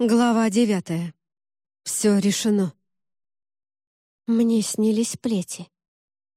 Глава девятая. Все решено. Мне снились плети.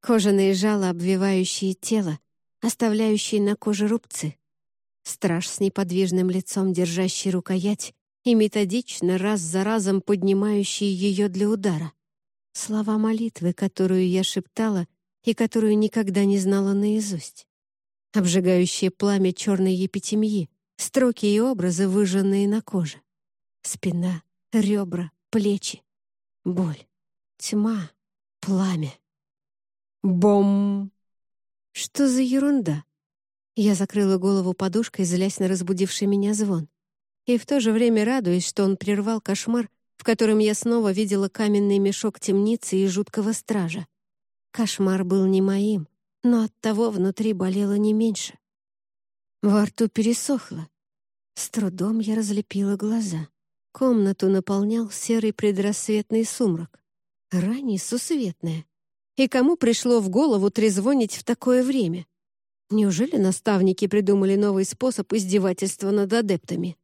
Кожаные жало, обвивающие тело, оставляющие на коже рубцы. Страж с неподвижным лицом, держащий рукоять и методично раз за разом поднимающий ее для удара. Слова молитвы, которую я шептала и которую никогда не знала наизусть. Обжигающее пламя черной епитемьи, строки и образы, выжженные на коже. Спина, ребра, плечи. Боль, тьма, пламя. Бом! Что за ерунда? Я закрыла голову подушкой, злясь на разбудивший меня звон. И в то же время радуясь, что он прервал кошмар, в котором я снова видела каменный мешок темницы и жуткого стража. Кошмар был не моим, но оттого внутри болело не меньше. Во рту пересохло. С трудом я разлепила глаза. Комнату наполнял серый предрассветный сумрак. Ранее сусветное. И кому пришло в голову трезвонить в такое время? Неужели наставники придумали новый способ издевательства над адептами?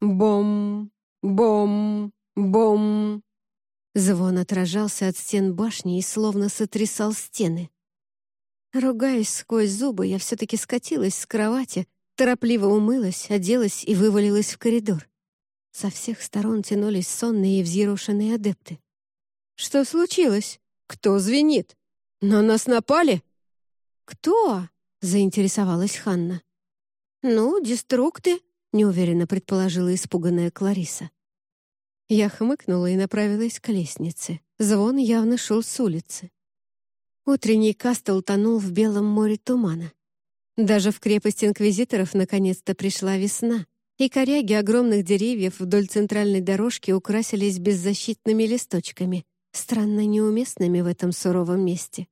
Бом, бом, бом. Звон отражался от стен башни и словно сотрясал стены. Ругаясь сквозь зубы, я все-таки скатилась с кровати, торопливо умылась, оделась и вывалилась в коридор. Со всех сторон тянулись сонные и взъерошенные адепты. «Что случилось? Кто звенит? На нас напали?» «Кто?» — заинтересовалась Ханна. «Ну, деструкты», — неуверенно предположила испуганная Клариса. Я хмыкнула и направилась к лестнице. Звон явно шел с улицы. Утренний кастл тонул в белом море тумана. Даже в крепость инквизиторов наконец-то пришла весна, и коряги огромных деревьев вдоль центральной дорожки украсились беззащитными листочками, странно неуместными в этом суровом месте.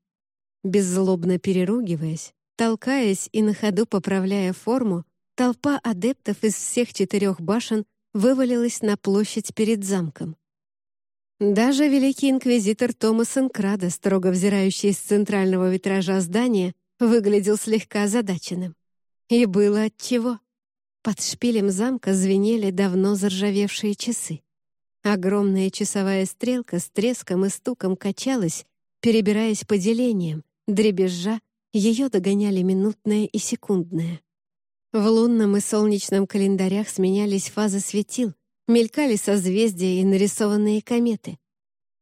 Беззлобно переругиваясь, толкаясь и на ходу поправляя форму, толпа адептов из всех четырех башен вывалилась на площадь перед замком. Даже великий инквизитор Томас Энкрада, строго взирающий из центрального витража здания, выглядел слегка озадаченным. И было отчего. Под шпилем замка звенели давно заржавевшие часы. Огромная часовая стрелка с треском и стуком качалась, перебираясь по делениям, дребезжа, ее догоняли минутное и секундное. В лунном и солнечном календарях сменялись фазы светил, мелькали созвездия и нарисованные кометы.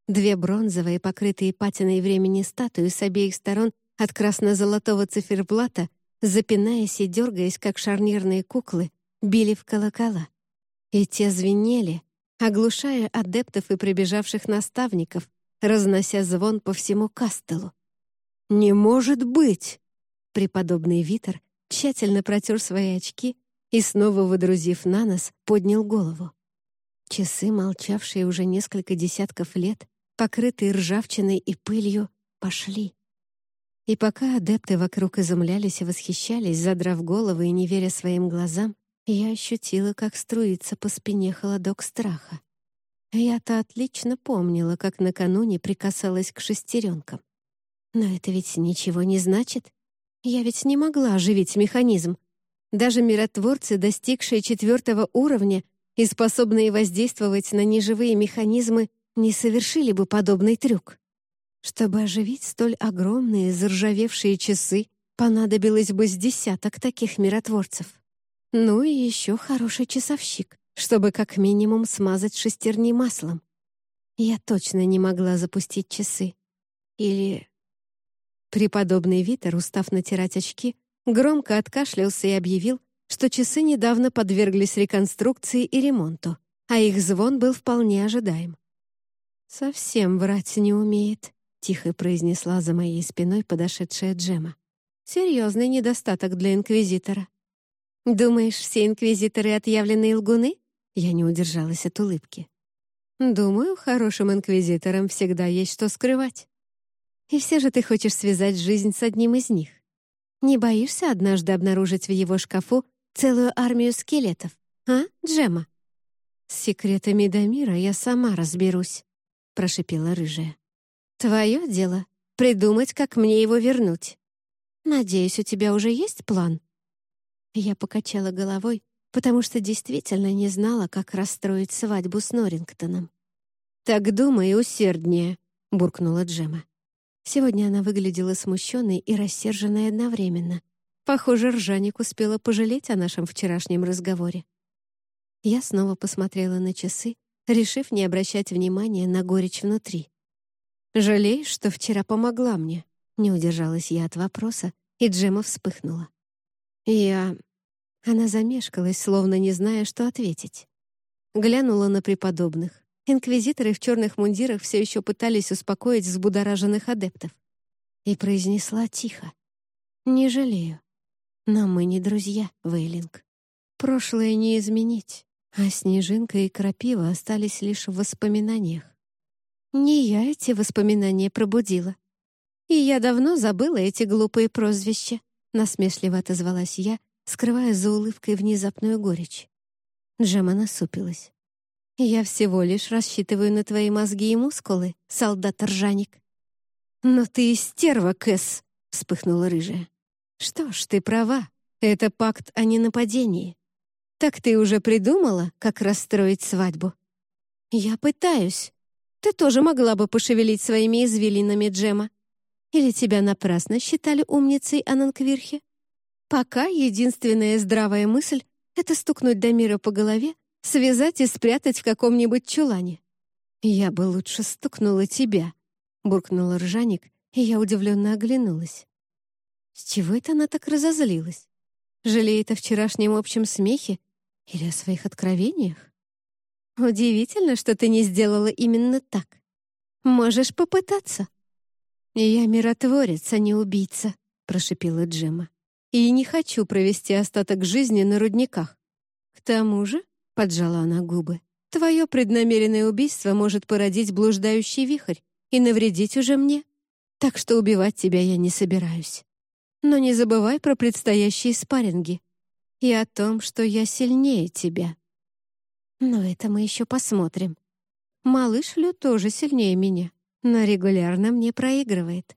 Две бронзовые, покрытые патиной времени статуи с обеих сторон от красно-золотого циферблата запинаясь и дергаясь, как шарнирные куклы, били в колокола. И те звенели, оглушая адептов и прибежавших наставников, разнося звон по всему кастелу. «Не может быть!» Преподобный Витер тщательно протер свои очки и, снова выдрузив на нос, поднял голову. Часы, молчавшие уже несколько десятков лет, покрытые ржавчиной и пылью, пошли. И пока адепты вокруг изумлялись и восхищались, задрав головы и не веря своим глазам, я ощутила, как струится по спине холодок страха. Я-то отлично помнила, как накануне прикасалась к шестеренкам. Но это ведь ничего не значит. Я ведь не могла оживить механизм. Даже миротворцы, достигшие четвертого уровня и способные воздействовать на неживые механизмы, не совершили бы подобный трюк. Чтобы оживить столь огромные заржавевшие часы, понадобилось бы с десяток таких миротворцев. Ну и еще хороший часовщик, чтобы как минимум смазать шестерни маслом. Я точно не могла запустить часы. Или... Преподобный Витер, устав натирать очки, громко откашлялся и объявил, что часы недавно подверглись реконструкции и ремонту, а их звон был вполне ожидаем. Совсем врать не умеет. Тихо произнесла за моей спиной подошедшая Джема. «Серьезный недостаток для инквизитора». «Думаешь, все инквизиторы отъявленные лгуны?» Я не удержалась от улыбки. «Думаю, хорошим инквизиторам всегда есть что скрывать. И все же ты хочешь связать жизнь с одним из них. Не боишься однажды обнаружить в его шкафу целую армию скелетов, а, Джема?» «С секретами Дамира я сама разберусь», — прошипела рыжая. Твое дело — придумать, как мне его вернуть. Надеюсь, у тебя уже есть план?» Я покачала головой, потому что действительно не знала, как расстроить свадьбу с Норрингтоном. «Так думай усерднее», — буркнула Джема. Сегодня она выглядела смущенной и рассерженной одновременно. Похоже, Ржаник успела пожалеть о нашем вчерашнем разговоре. Я снова посмотрела на часы, решив не обращать внимания на горечь внутри. «Жалеешь, что вчера помогла мне?» Не удержалась я от вопроса, и Джема вспыхнула. Я... Она замешкалась, словно не зная, что ответить. Глянула на преподобных. Инквизиторы в черных мундирах все еще пытались успокоить взбудораженных адептов. И произнесла тихо. «Не жалею. Но мы не друзья, Вейлинг. Прошлое не изменить, а снежинка и крапива остались лишь в воспоминаниях. Не я эти воспоминания пробудила. И я давно забыла эти глупые прозвища», — насмешливо отозвалась я, скрывая за улыбкой внезапную горечь. Джема насупилась. «Я всего лишь рассчитываю на твои мозги и мускулы, солдат-ржаник». «Но ты истерва, Кэс!» — вспыхнула рыжая. «Что ж, ты права. Это пакт о ненападении. Так ты уже придумала, как расстроить свадьбу?» «Я пытаюсь. Ты тоже могла бы пошевелить своими извилинами, Джема. Или тебя напрасно считали умницей, Ананквирхе? Пока единственная здравая мысль — это стукнуть Дамира по голове связать и спрятать в каком-нибудь чулане. «Я бы лучше стукнула тебя», — буркнула ржаник, и я удивленно оглянулась. С чего это она так разозлилась? Жалеет о вчерашнем общем смехе или о своих откровениях? Удивительно, что ты не сделала именно так. Можешь попытаться. «Я миротворец, а не убийца», — прошипела Джема. «И не хочу провести остаток жизни на рудниках. К тому же — поджала она губы. «Твое преднамеренное убийство может породить блуждающий вихрь и навредить уже мне. Так что убивать тебя я не собираюсь. Но не забывай про предстоящие спарринги и о том, что я сильнее тебя». «Но это мы еще посмотрим. Малыш Лю тоже сильнее меня, но регулярно мне проигрывает.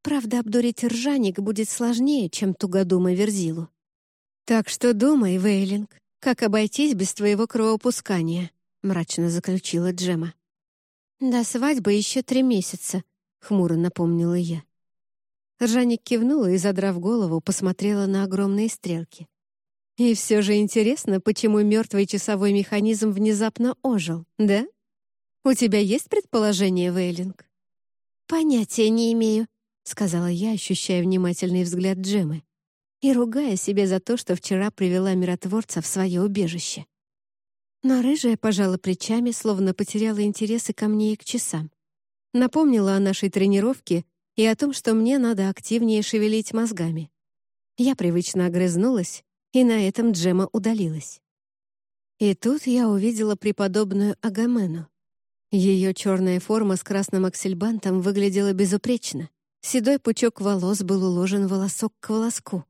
Правда, обдурить ржаник будет сложнее, чем тугодума Верзилу. Так что думай, Вейлинг, как обойтись без твоего кровопускания?» — мрачно заключила Джема. «До свадьбы еще три месяца», — хмуро напомнила я. Ржаник кивнула и, задрав голову, посмотрела на огромные стрелки. «И все же интересно, почему мертвый часовой механизм внезапно ожил, да? У тебя есть предположение, Вейлинг?» «Понятия не имею», — сказала я, ощущая внимательный взгляд Джемы и ругая себя за то, что вчера привела миротворца в свое убежище. Но рыжая пожала плечами, словно потеряла интересы ко мне и к часам. Напомнила о нашей тренировке и о том, что мне надо активнее шевелить мозгами. Я привычно огрызнулась, и на этом Джема удалилась. И тут я увидела преподобную Агамену. Ее черная форма с красным аксельбантом выглядела безупречно. Седой пучок волос был уложен волосок к волоску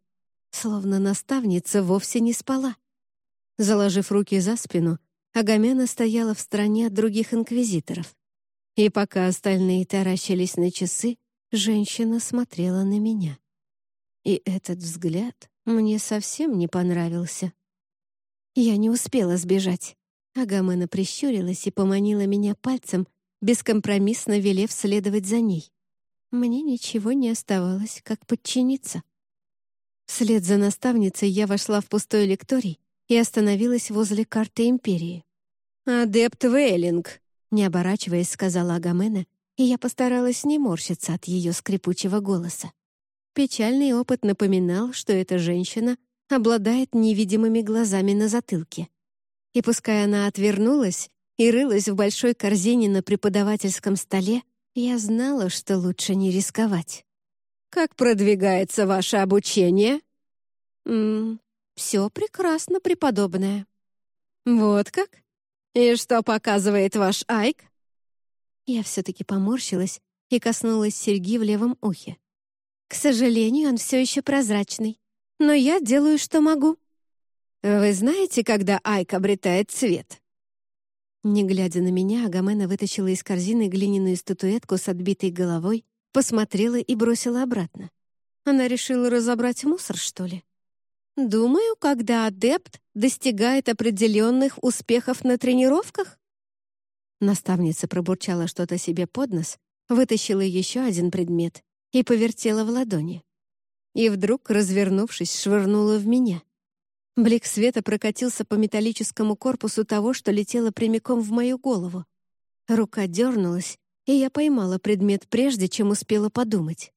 словно наставница вовсе не спала. Заложив руки за спину, Агамена стояла в стороне от других инквизиторов. И пока остальные таращились на часы, женщина смотрела на меня. И этот взгляд мне совсем не понравился. Я не успела сбежать. Агамена прищурилась и поманила меня пальцем, бескомпромиссно велев следовать за ней. Мне ничего не оставалось, как подчиниться. Вслед за наставницей я вошла в пустой лекторий и остановилась возле карты Империи. «Адепт Вейлинг», — не оборачиваясь, сказала Агамена, и я постаралась не морщиться от ее скрипучего голоса. Печальный опыт напоминал, что эта женщина обладает невидимыми глазами на затылке. И пускай она отвернулась и рылась в большой корзине на преподавательском столе, я знала, что лучше не рисковать. Как продвигается ваше обучение?» «Ммм, все прекрасно, преподобная». «Вот как? И что показывает ваш Айк?» Я все-таки поморщилась и коснулась серьги в левом ухе. «К сожалению, он все еще прозрачный, но я делаю, что могу». «Вы знаете, когда Айк обретает цвет?» Не глядя на меня, Агамена вытащила из корзины глиняную статуэтку с отбитой головой Посмотрела и бросила обратно. Она решила разобрать мусор, что ли? Думаю, когда адепт достигает определенных успехов на тренировках. Наставница пробурчала что-то себе под нос, вытащила еще один предмет и повертела в ладони. И вдруг, развернувшись, швырнула в меня. Блик света прокатился по металлическому корпусу того, что летело прямиком в мою голову. Рука дернулась, и я поймала предмет прежде, чем успела подумать.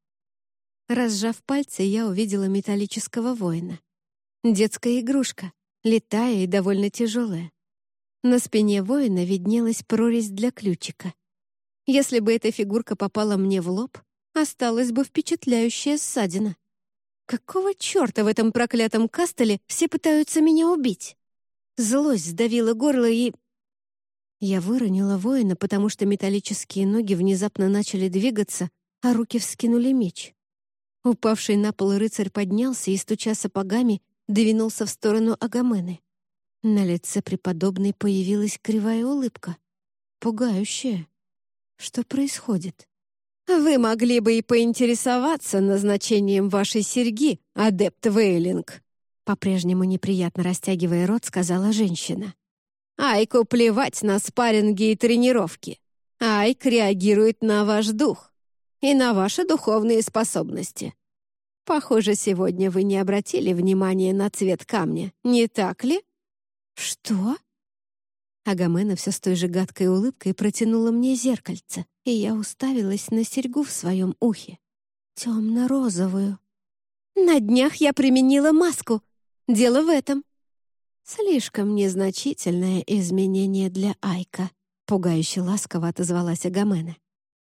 Разжав пальцы, я увидела металлического воина. Детская игрушка, летая и довольно тяжелая. На спине воина виднелась прорезь для ключика. Если бы эта фигурка попала мне в лоб, осталась бы впечатляющая ссадина. Какого черта в этом проклятом кастеле все пытаются меня убить? Злость сдавила горло и... Я выронила воина, потому что металлические ноги внезапно начали двигаться, а руки вскинули меч. Упавший на пол рыцарь поднялся и, стуча сапогами, двинулся в сторону Агамены. На лице преподобной появилась кривая улыбка. Пугающая. Что происходит? «Вы могли бы и поинтересоваться назначением вашей серьги, адепт Вейлинг», по-прежнему неприятно растягивая рот, сказала женщина. «Айку плевать на спарринги и тренировки. Айк реагирует на ваш дух и на ваши духовные способности. Похоже, сегодня вы не обратили внимания на цвет камня, не так ли?» «Что?» Агамена все с той же гадкой улыбкой протянула мне зеркальце, и я уставилась на серьгу в своем ухе. Темно-розовую. «На днях я применила маску. Дело в этом». «Слишком незначительное изменение для Айка», — пугающе ласково отозвалась Агамена.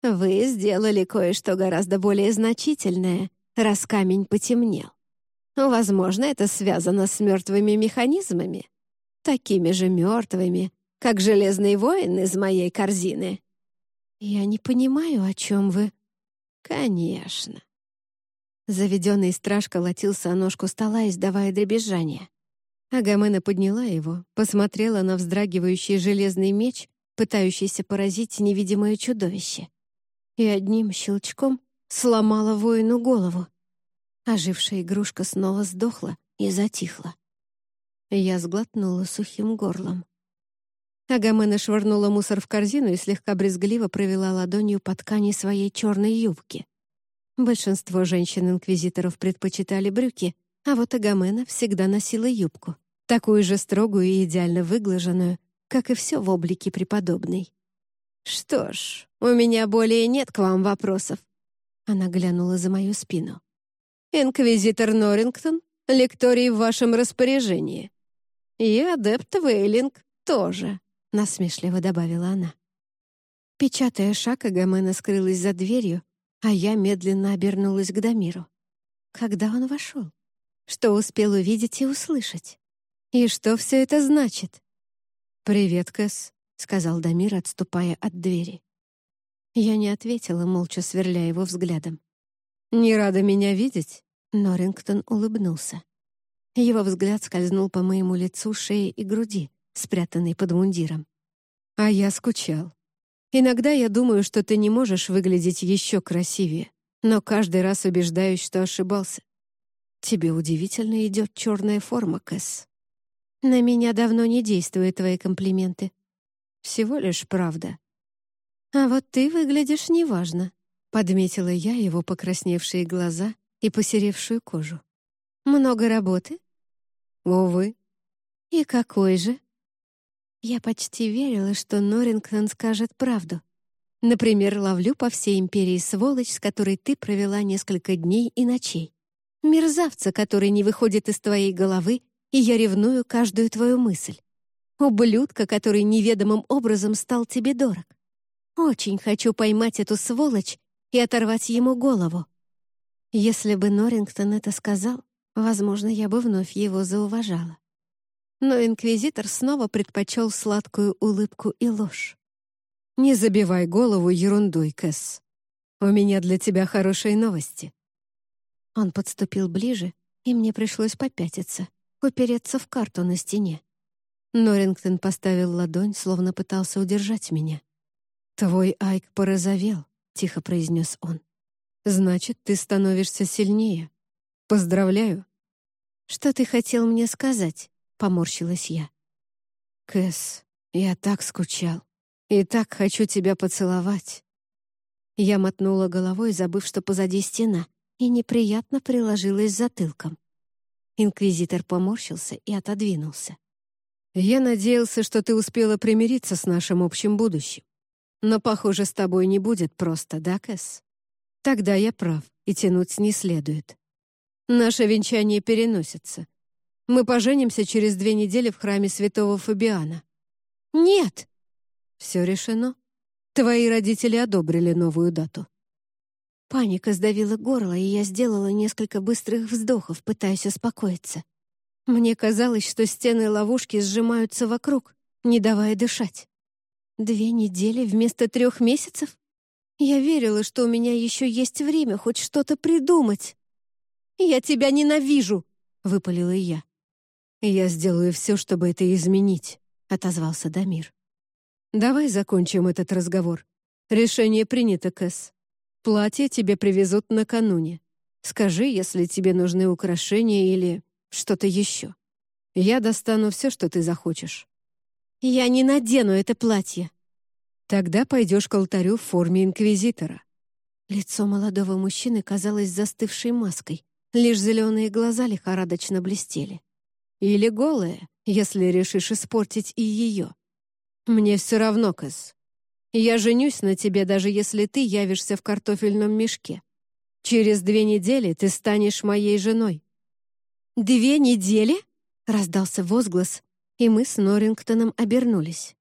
«Вы сделали кое-что гораздо более значительное, раз камень потемнел. Возможно, это связано с мертвыми механизмами, такими же мертвыми, как железный воин из моей корзины». «Я не понимаю, о чем вы». «Конечно». Заведенный страж колотился о ножку стола, издавая дребезжание. Агамена подняла его, посмотрела на вздрагивающий железный меч, пытающийся поразить невидимое чудовище. И одним щелчком сломала воину голову. Ожившая игрушка снова сдохла и затихла. Я сглотнула сухим горлом. Агамена швырнула мусор в корзину и слегка брезгливо провела ладонью по ткани своей черной юбки. Большинство женщин-инквизиторов предпочитали брюки, а вот Агамена всегда носила юбку, такую же строгую и идеально выглаженную, как и все в облике преподобной. «Что ж, у меня более нет к вам вопросов», она глянула за мою спину. «Инквизитор Норрингтон, лекторий в вашем распоряжении. И адепт Вейлинг тоже», — насмешливо добавила она. Печатая шаг, Агамена скрылась за дверью, а я медленно обернулась к Дамиру. Когда он вошел? Что успел увидеть и услышать? И что все это значит? «Привет, Кэс», — сказал Дамир, отступая от двери. Я не ответила, молча сверляя его взглядом. «Не рада меня видеть?» Норрингтон улыбнулся. Его взгляд скользнул по моему лицу, шее и груди, спрятанной под мундиром. «А я скучал. Иногда я думаю, что ты не можешь выглядеть еще красивее, но каждый раз убеждаюсь, что ошибался. Тебе удивительно идет черная форма, Кэс. На меня давно не действуют твои комплименты. Всего лишь правда. «А вот ты выглядишь неважно», — подметила я его покрасневшие глаза и посеревшую кожу. «Много работы?» «Увы». «И какой же?» Я почти верила, что Норрингтон скажет правду. Например, ловлю по всей империи сволочь, с которой ты провела несколько дней и ночей. Мерзавца, который не выходит из твоей головы, и я ревную каждую твою мысль. Ублюдка, который неведомым образом стал тебе дорог. Очень хочу поймать эту сволочь и оторвать ему голову. Если бы Норрингтон это сказал, возможно, я бы вновь его зауважала. Но инквизитор снова предпочел сладкую улыбку и ложь. «Не забивай голову ерундой, Кэс. У меня для тебя хорошие новости». Он подступил ближе, и мне пришлось попятиться, упереться в карту на стене. Норрингтон поставил ладонь, словно пытался удержать меня. «Твой Айк порозовел», — тихо произнес он. «Значит, ты становишься сильнее. Поздравляю». «Что ты хотел мне сказать?» — поморщилась я. «Кэс, я так скучал и так хочу тебя поцеловать». Я мотнула головой, забыв, что позади стена, и неприятно приложилась затылком. Инквизитор поморщился и отодвинулся. «Я надеялся, что ты успела примириться с нашим общим будущим. Но, похоже, с тобой не будет просто, да, Кэс? Тогда я прав, и тянуть не следует. Наше венчание переносится. Мы поженимся через две недели в храме святого Фабиана». «Нет!» «Все решено. Твои родители одобрили новую дату». Паника сдавила горло, и я сделала несколько быстрых вздохов, пытаясь успокоиться. Мне казалось, что стены ловушки сжимаются вокруг, не давая дышать. Две недели вместо трех месяцев? Я верила, что у меня еще есть время хоть что-то придумать. «Я тебя ненавижу!» — выпалила я. «Я сделаю все, чтобы это изменить», — отозвался Дамир. «Давай закончим этот разговор. Решение принято, Кэс. Платье тебе привезут накануне. Скажи, если тебе нужны украшения или что-то еще. Я достану все, что ты захочешь». «Я не надену это платье». «Тогда пойдешь к алтарю в форме инквизитора». Лицо молодого мужчины казалось застывшей маской. Лишь зеленые глаза лихорадочно блестели. Или голая, если решишь испортить и ее. Мне все равно, Кэс. Я женюсь на тебе, даже если ты явишься в картофельном мешке. Через две недели ты станешь моей женой». «Две недели?» — раздался возглас, и мы с Норрингтоном обернулись.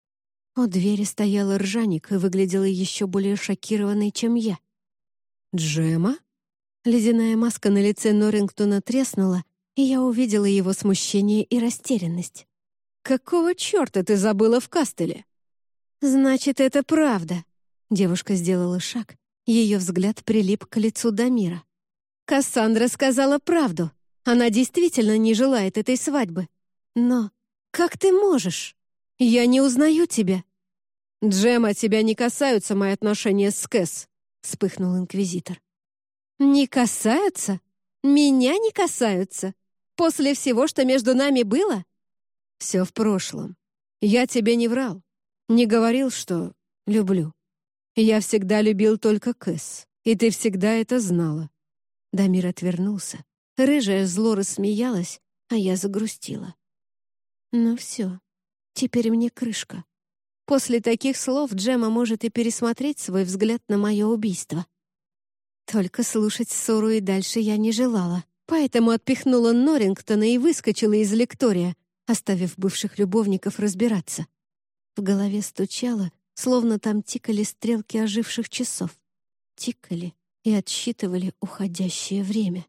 У двери стояла ржаник и выглядела еще более шокированной, чем я. «Джема?» Ледяная маска на лице Норрингтона треснула, и я увидела его смущение и растерянность. «Какого черта ты забыла в Кастеле?» «Значит, это правда». Девушка сделала шаг. Ее взгляд прилип к лицу Дамира. «Кассандра сказала правду. Она действительно не желает этой свадьбы. Но как ты можешь? Я не узнаю тебя». «Джема, тебя не касаются мои отношения с Кэс», — вспыхнул инквизитор. «Не касаются? Меня не касаются? После всего, что между нами было?» «Все в прошлом. Я тебе не врал. Не говорил, что люблю. Я всегда любил только Кэс, и ты всегда это знала». Дамир отвернулся. Рыжая зло рассмеялась, а я загрустила. «Ну все, теперь мне крышка. После таких слов Джема может и пересмотреть свой взгляд на мое убийство». Только слушать ссору и дальше я не желала, поэтому отпихнула Норрингтона и выскочила из лектория, оставив бывших любовников разбираться. В голове стучало, словно там тикали стрелки оживших часов. Тикали и отсчитывали уходящее время.